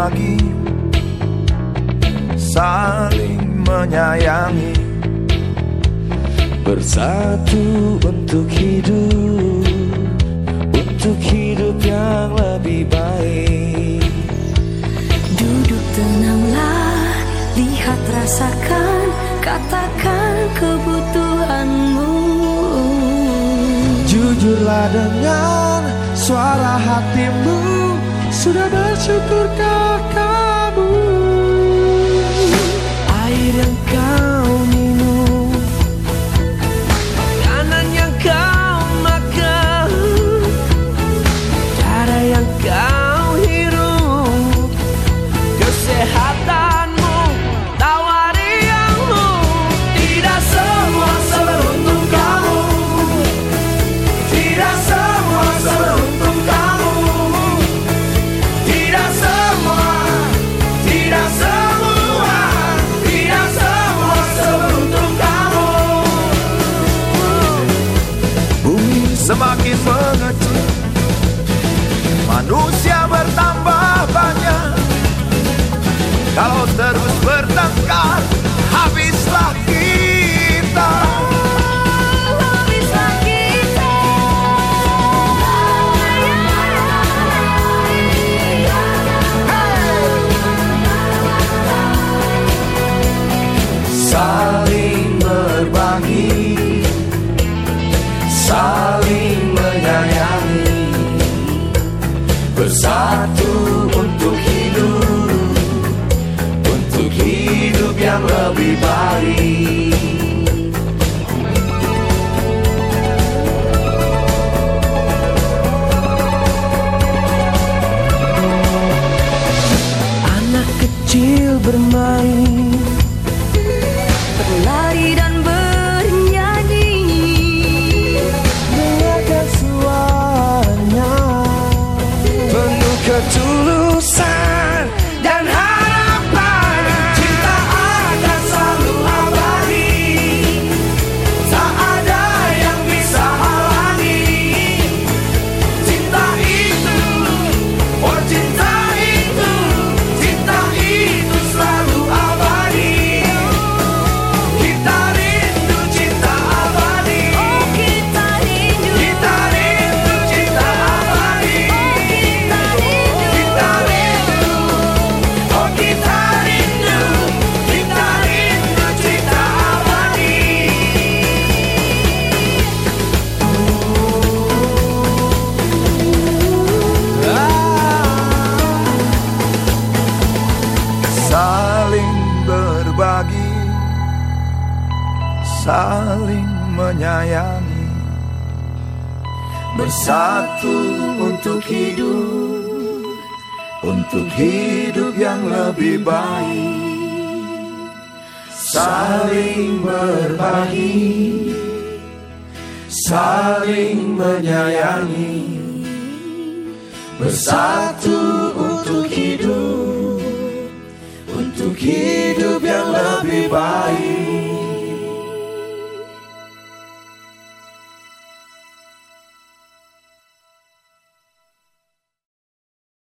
berbagi Saling menyayangi. Bersatu untuk hidup. Untuk hidup yang lebih baik. Duduk tenanglah Lihat rasakan Katakan kebutuhanmu. Jujurlah dengan suara hatimu Sudah bersyukurkah kamu Manusia bertambah banyak. Kalau terus bertengkar Habislah kita. Habislah kita. Saling Bersatu untuk hidup Untuk hidup yang lebih baik. Anak kecil bermain to lose Saling menyayangi. Bersatu untuk hidup Untuk hidup yang lebih baik. Saling berbagi Saling menyayangi. Bersatu untuk hidup Untuk hidup yang lebih baik